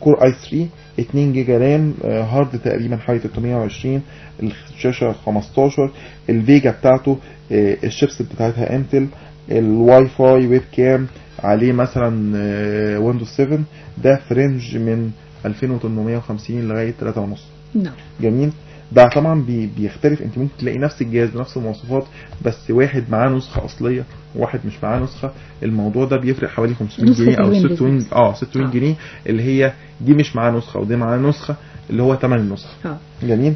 Core i 3 2 giga RAM آه، hard تقريبا حوالي 320 الشاشة 15 ال VGA بتاعته آه، الشيبس بتاعتها Intel ال Wi-Fi webcam عليه مثلا آه، Windows 7 ده في range من 2850 لغاية 3.5 نعم. جميل؟ ده طبعا بي بيختلف. انت ممكن تلاقي نفس الجهاز بنفس المواصفات بس واحد معاه نسخة أصلية وواحد مش معاه نسخة. الموضوع ده بيفرق حوالي 500 نسخة جنيه أو ال Windows 600 بس. آه 600 آه. جنيه اللي هي دي مش معاه نسخة ودي معاه نسخة اللي هو ثمن النسخه آه. جميل؟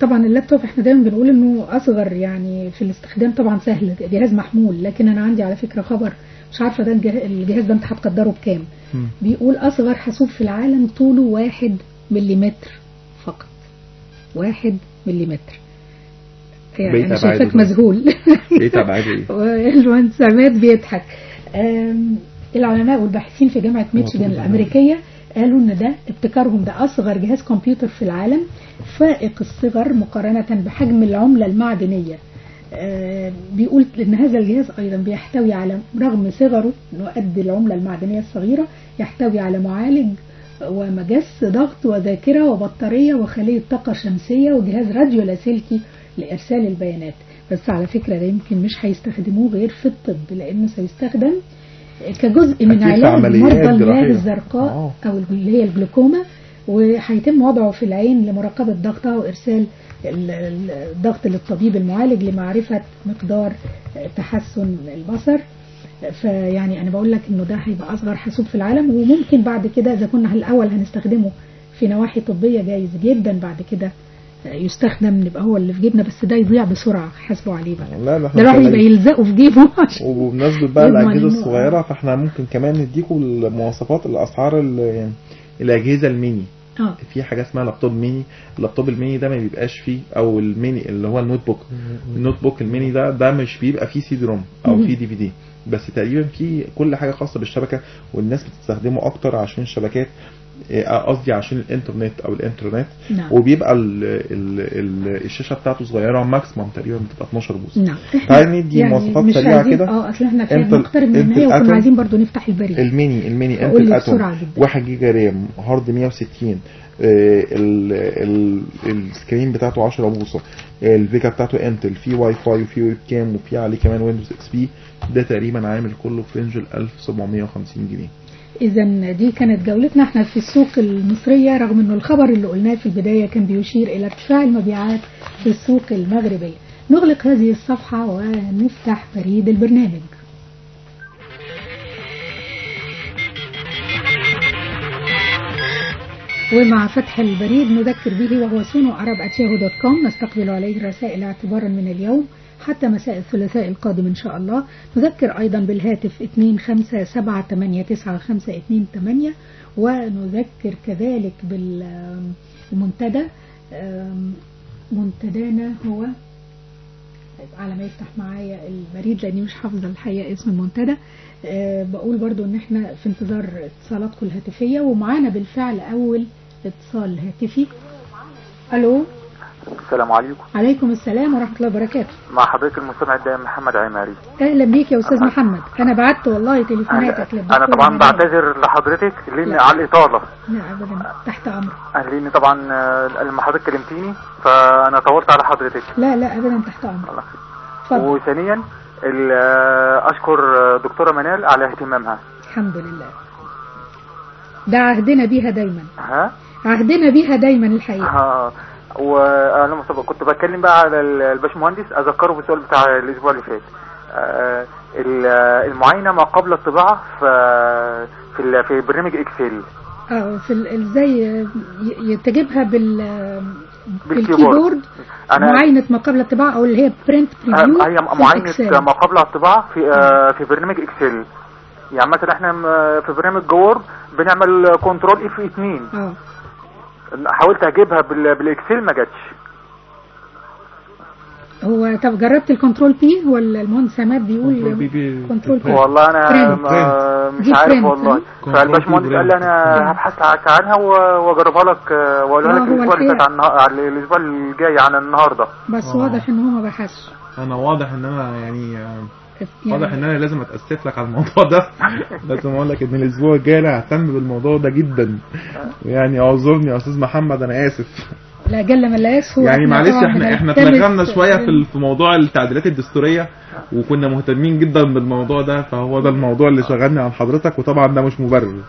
طبعا اللابتوب إحنا دايما بنقول إنه أصغر يعني في الاستخدام طبعا سهل جهاز محمول. لكن أنا عندي على فكرة خبر مش عارفة ده الجه- الجهاز ده أنت هتقدره بكام. بيقول أصغر حاسوب في العالم طوله واحد مليمتر. واحد مليمتر. يعني أبعاده شايفك. مذهول. [laughs] تبعات إيه؟ [laughs] والمهندس عماد بيضحك. العلماء والباحثين في جامعة ميتشيغان الأمريكية قالوا إن ده ابتكارهم ده أصغر جهاز كمبيوتر في العالم فائق الصغر مقارنة بحجم العملة المعدنية. آه، بيقول إن هذا الجهاز أيضا بيحتوي على رغم صغره إنه قد العملة المعدنية الصغيرة يحتوي على معالج ومجس ضغط وذاكرة وبطارية وخلية طاقة شمسية وجهاز راديو لاسلكي لإرسال البيانات بس على فكرة ده يمكن مش هيستخدموه غير في الطب لأنه سيستخدم كجزء من علاج مرضى جراحية. الزرقاء آه. أو اللي هي الجلوكوما وهيتم وضعه في العين لمراقبة ضغطها وإرسال ال- ال- الضغط للطبيب المعالج لمعرفة مقدار تحسن البصر فيعني أنا بقول لك إنه ده هيبقى أصغر حاسوب في العالم وممكن بعد كده إذا كنا الأول هنستخدمه في نواحي طبية جايز جدا بعد كده يستخدم نبقى هو اللي في جيبنا بس ده يضيع بسرعة حاسبوا عليه بقى. ده الواحد كمان- يبقى يلزقه في جيبه. [laughs] وبمناسبة بقى الأجهزة الصغيرة فإحنا ممكن كمان نديكم المواصفات الأسعار ال- الأجهزة الميني. آه. في حاجة اسمها laptop mini. ال laptop ال mini ده ما بيبقاش فيه أو الميني اللي هو ال notebook. ال notebook ال mini ده ده مش بيبقى فيه CD-ROM مم. فيه DVD. بس تقريبا فيه كل حاجة خاصة بالشبكة والناس بتستخدمه أكتر عشان الشبكات. قصدي عشان الإنترنت أو الإنترنت. نعم. وبيبقى ال ال ال الشاشة بتاعته صغيرة maximum تقريبا بتبقى 12 بوصة. نعم. تعالي ندي مواصفات مش سريعة عايزين- كده. آه أصل إحنا Intel- نقترب من النهاية وكنا. عايزين برضو نفتح البريد. ال mini ال mini قول Intel لي Atom بسرعة جدا. 1 giga RAM hard 160 آه، ال ال ال screen بتاعته 10 بوصة. آه، ال VGA بتاعته Intel في واي فاي وفي webcam وفي عليه كمان Windows XP ده تقريبا عامل كله في range ال 1750 جنيه. اذا دي كانت جولتنا إحنا في السوق المصرية رغم إنه الخبر اللي قلناه في البداية كان بيشير إلى ارتفاع المبيعات في السوق المغربية. نغلق هذه الصفحة ونفتح بريد البرنامج. ومع فتح البريد نذكر به وهو سونو عرب dot com نستقبل عليه رسائل اعتبارا من اليوم. حتى مساء الثلاثاء القادم إن شاء الله. نذكر أيضا بالهاتف 25789528 ونذكر كذلك بالمنتدى منتدانا هو طيب على ما يفتح معايا البريد لأني مش حافظة الحقيقة اسم المنتدى. أه بقول برضو إن إحنا في انتظار اتصالاتكم الهاتفية ومعانا بالفعل أول اتصال هاتفي. ألو؟ السلام عليكم. عليكم السلام ورحمة الله وبركاته. مع حضرتك المستمع الدائم محمد عماري. أهلا بيك يا أستاذ محمد. أنا بعت والله تليفوناتك أنا للدكتور طبعا. بعتذر لحضرتك لا. على الإطالة. لا ابدا تحت أمرك. لأن طبعا آه، لما حضرتك كلمتيني فأنا طولت على حضرتك. لا لا ابدا تحت اتفضل. وثانيا آه، أشكر آه، دكتورة منال على اهتمامها. الحمد لله. ده عهدنا بيها دايما. ها؟ عهدنا بيها دايما الحقيقة. ها وأنا مصطفى كنت بتكلم بقى على ال- الباشمهندس أذكره بالسؤال بتاع الأسبوع اللي فات. آه، ال- المعاينة ما قبل الطباعة في في في برنامج إكسل. آه في إزاي ي- تجيبها بال بال keyboard. أنا- معاينة ما قبل الطباعة أو اللي هي print preview آه، هي معاينة ما قبل الطباعة في آه، في برنامج Excel. يعني مثلا إحنا في برنامج Word بنعمل Control F 2 آه. حاولت اجيبها بال- بال Excel ما جاتش. هو طب جربت ال Control P؟ ولا المهندس عماد بيقول Control P P- Control P. والله أنا مش عارف والله. فالباشمهندس قال لي أنا. هبحث عنها وأجربها لك وأقولها لك هو الأسبوع اللي فات على الأسبوع الجاي عن النهارده. بس آه. واضح إن هو ما بحثش. أنا واضح إن أنا يعني آه، يعني. واضح إن أنا لازم أتأسف لك على الموضوع ده. [laughs] لازم أقول لك إن الأسبوع الجاي أنا ههتم بالموضوع ده جدا. يعني أعذرني يا أستاذ محمد أنا آسف. لا جل من لا يسهو. يعني إحنا معلش إحنا إحنا اتلغمنا شوية في في موضوع التعديلات الدستورية وكنا مهتمين جدا بالموضوع ده فهو ده الموضوع اللي شغلني عن حضرتك وطبعا ده مش مبرر.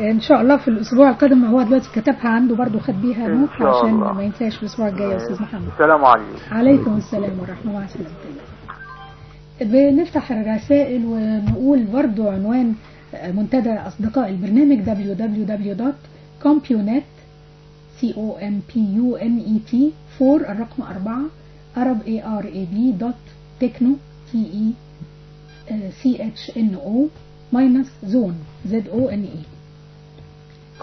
إن شاء الله في الأسبوع القادم هو دلوقتي كتبها عنده برضو خد بيها شاء عشان. ما ينساش الأسبوع الجاي يا أستاذ محمد. السلام عليكم. عليكم السلام ورحمة الله وبركاته. بنفتح الرسائل ونقول برضو عنوان منتدى أصدقاء البرنامج www.compunet c o m p u n e t 4 الرقم 4 arab a r a b dot techno t e c h n o minus zone z o n e.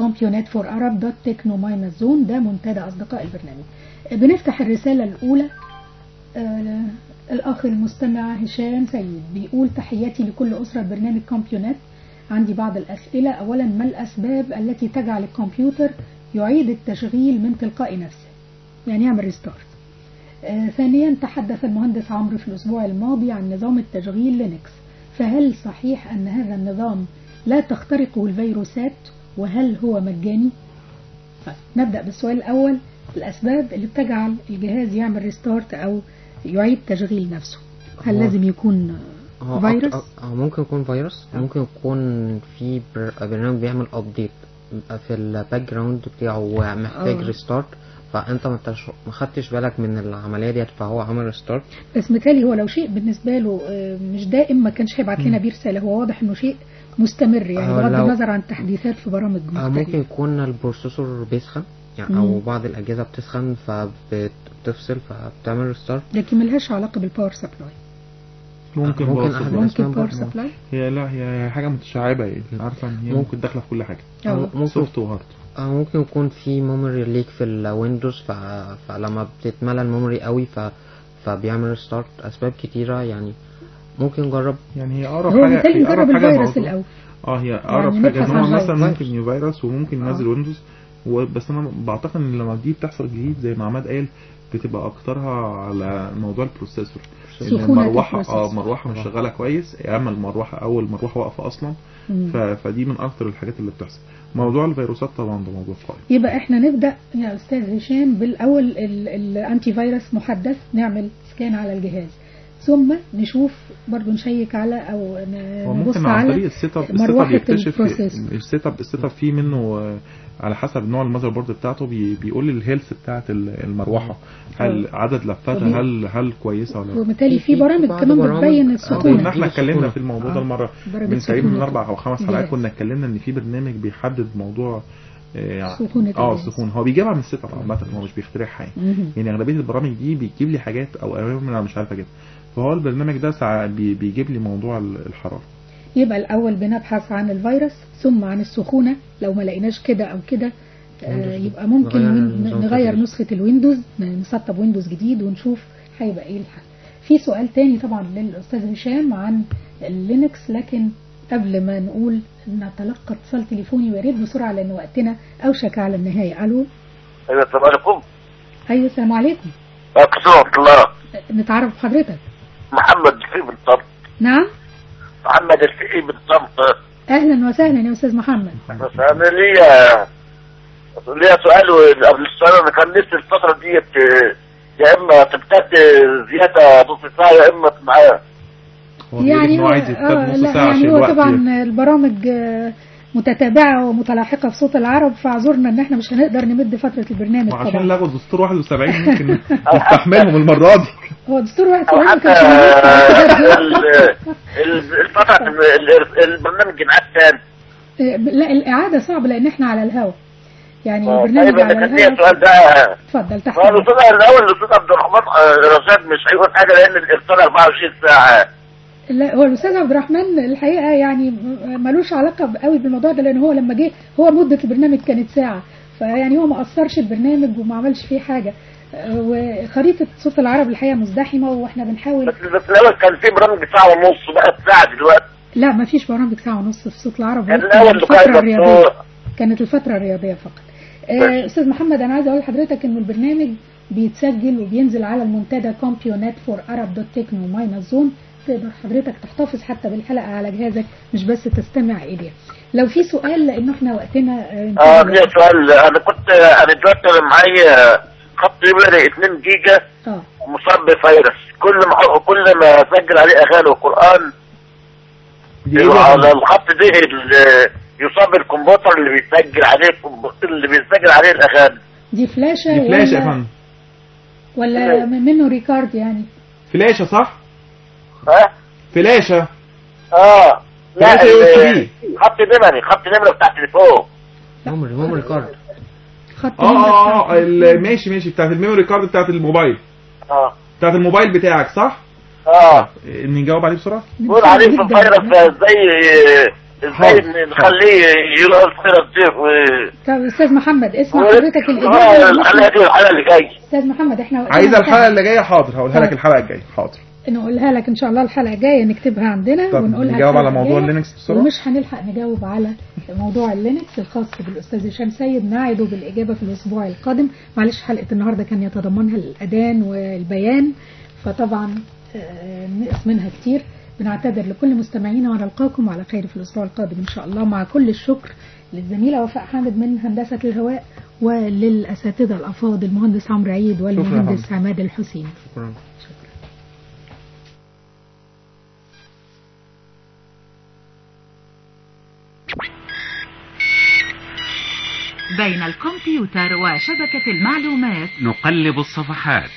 Compunet for arab dot techno minus zone ده منتدى أصدقاء البرنامج. بنفتح الرسالة الأولى آه، الأخ المستمع هشام سيد بيقول تحياتي لكل أسرة برنامج Compunet عندي بعض الأسئلة. أولا ما الأسباب التي تجعل الكمبيوتر يعيد التشغيل من تلقاء نفسه؟ يعني يعمل restart آه، ثانيا تحدث المهندس عمرو في الأسبوع الماضي عن نظام التشغيل لينكس. فهل صحيح أن هذا النظام لا تخترقه الفيروسات؟ وهل هو مجاني؟ طيب نبدأ بالسؤال الأول. الأسباب اللي بتجعل الجهاز يعمل restart أو يعيد تشغيل نفسه. هل هو- لازم يكون هو فيروس؟ أو ممكن يكون فيروس. ممكن يكون في بر- برنامج بيعمل update في ال background بتاعه محتاج آه. restart فأنت ما ما خدتش بالك من العملية ديت فهو عمل restart بس متهيألي هو لو شيء بالنسبة له آه، مش دائم ما كانش هيبعت لنا بيه رسالة هو واضح إنه شيء مستمر يعني آه، بغض النظر عن تحديثات في برامج ممكن مختلفة. يكون ال processor بيسخن. يعني مم. أو بعض الأجهزة بتسخن فبتفصل فبتعمل restart لكن ملهاش علاقة بال power supply ممكن ممكن. أحد ممكن power. supply هي لا هي حاجة متشعبة يعني عارفة إن هي ممكن. داخله في كل حاجة ممكن soft و hard آه، ممكن يكون في memory leak في الويندوز ف... فلما بتتملى ال memory قوي ف... فبيعمل restart أسباب كتيرة يعني ممكن نجرب يعني هي أقرب هو حاجة أقرب نجرب الفيروس. الأول آه هي أقرب يعني حاجة إن هو مثلا فيروس. ممكن فيروس وممكن آه. ينزل ويندوز و- بس أنا بعتقد إن لما دي بتحصل جديد زي ما عماد قال بتبقى أكترها على موضوع ال processor إن المروحة آه. المروحه مش شغالة كويس يا أما المروحة أو المروحه واقفة أصلا مم. ف... فدي من أكتر الحاجات اللي بتحصل موضوع الفيروسات طبعا ده موضوع قوي يبقى إحنا نبدأ يا أستاذ هشام بالأول ال- ال antivirus محدث نعمل scan على الجهاز ثم نشوف برضو نشيك على هو نبص ممكن عن طريق على ال setup ال setup مروحة يكتشف. ال setup ال setup فيه منه على حسب نوع ال motherboard بتاعته بي بيقول لي ال health بتاعت ال- المروحة. هل عدد لفاتها هل هل كويسة ولا لا؟ وبالتالي في- برامج كمان بتبين آه، كنا السخونة إحنا اتكلمنا. في الموضوع ده آه. المره درجة من تقريبا من أربع أو خمس. حلقات كنا اتكلمنا إن في برنامج بيحدد موضوع آه، سخونة آه. السخونه هو بيجيبها من ال setup عامة هو مش بيخترعها يعني. يعني أغلبية البرامج دي بيجيب لي حاجات أو أنا مش عارف اجيبها فهو البرنامج ده ساعة بيجيب لي موضوع ال- الحرارة. يبقى الأول بنبحث عن الفيروس ثم عن السخونة. لو ما لقيناش كده أو كده آه،. يبقى ممكن نغير. نسخة الويندوز نسطب ويندوز جديد ونشوف هيبقى إيه الحل. في سؤال تاني طبعا للأستاذ هشام عن اللينكس لكن قبل ما نقول نتلقى اتصال تليفوني ويا ريت بسرعة لأن وقتنا أوشك على النهاية. ألو؟ أيوه السلام عليكم. أيوة السلام عليكم. ورحمة الله. نتعرف بحضرتك. محمد من طنطا نعم؟ محمد الفقي من طنطا أهلا وسهلا يا أستاذ محمد. بس أنا ليا ليا سؤال قبل السؤال أنا كان نفسي الفترة ديت آه، يا إما تمتد زيادة نص ساعة يا إما معايا هو بيقول يعني هو آه لا ساعة يعني هو طبعا البرامج آه، متتابعة ومتلاحقة في صوت العرب فاعذرنا إن إحنا مش هنقدر نمد فترة البرنامج وعشان طبعا. لغوا دستور 71 [laughs] ممكن نستحملهم المرة دي. هو دستور واحد أو سبعين ما حتى كانش [laughs] موجود. ال- ال- الفترة ال- البرنامج ينعاد تاني آه، لا الإعادة صعب لأن إحنا على الهوا. يعني آه، البرنامج طيب أنا على كان ليا الهوا السؤال ده اتفضل تحت هو أمرك. الأستاذ الأول الأستاذ عبد الرحمن رشاد مش هيقول حاجة لأن الإرسال 24 ساعة. لا هو الأستاذ عبد الرحمن الحقيقة يعني ملوش علاقة قوي بالموضوع ده لأن هو لما جه هو مدة البرنامج كانت ساعة فيعني هو ما اثرش البرنامج وما عملش فيه حاجة. آه، وخريطة صوت العرب الحقيقة مزدحمة وإحنا بنحاول بس بس الأول كان في برامج ساعة ونص بقت ساعة دلوقتي. لا ما فيش برامج ساعة ونص في صوت العرب كانت الأول الفترة الرياضية. كانت الفترة الرياضية فقط. آه،. أستاذ محمد أنا عايزه أقول لحضرتك إنه البرنامج بيتسجل وبينزل على المنتدى Compunet for Arab dot Techno Minds Zone تقدر حضرتك تحتفظ حتى بالحلقة على جهازك مش بس تستمع اليها لو في سؤال لأنه إحنا وقتنا آه، آه انتهى. ليا سؤال. أنا كنت أنا دلوقتي أنا معايا خط memory 2 جيجا آه. مصاب بفيروس. كل ما كل ما أسجل عليه أغاني وقرآن على؟ الخط ده ال- يصاب الكمبيوتر اللي بيسجل عليه اللي بيسجل عليه الأغاني. دي فلاشة دي فلاشة يا ولا فندم ولا منه record يعني؟ فلاشة صح؟ ها فلاشه آه لا فلاشة. خط memory خط memory بتاع التليفون memory memory card خط آه آه. ال- ماشي ماشي بتاعت ال memory card بتاعت الموبايل آه بتاعت الموبايل بتاعك صح؟ آه إيه، نجاوب عليه بسرعة؟ بقول عليه في. الفيروس إزاي. إزاي نخليه يروح الفيروس ده طب أستاذ محمد اسمع حضرتك آه، الإجابة الحلقة دي والحلقة اللي جاية أستاذ محمد إحنا انتهى. الحلقة اللي جاية حاضر هقولها لك. الحلقة الجاية حاضر نقولها لك إن شاء الله الحلقة الجاية نكتبها عندنا طب ونقولها نجاوب على موضوع. اللينكس بسرعة؟ ومش هنلحق نجاوب على موضوع اللينكس الخاص بالأستاذ هشام سيد نعده بالاجابه في الأسبوع القادم. معلش حلقة النهارده كان يتضمنها الأذان والبيان فطبعا آه، نقص منها كتير. بنعتذر لكل مستمعينا ونلقاكم على خير في الأسبوع القادم إن شاء الله. مع كل الشكر للزميلة وفاء حامد من هندسة الهواء وللأساتذة الأفاضل المهندس عمرو عيد والمهندس عماد الحسين. شكرا. بين الكمبيوتر وشبكة المعلومات. نقلب الصفحات.